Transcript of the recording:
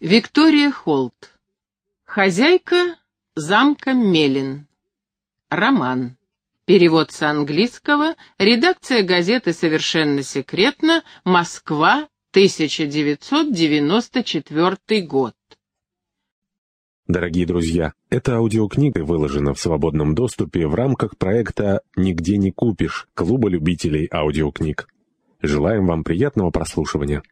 Виктория Холт. Хозяйка замка Мелин. Роман. Перевод с английского. Редакция газеты «Совершенно секретно». Москва, 1994 год. Дорогие друзья, эта аудиокнига выложена в свободном доступе в рамках проекта «Нигде не купишь» Клуба любителей аудиокниг. Желаем вам приятного прослушивания.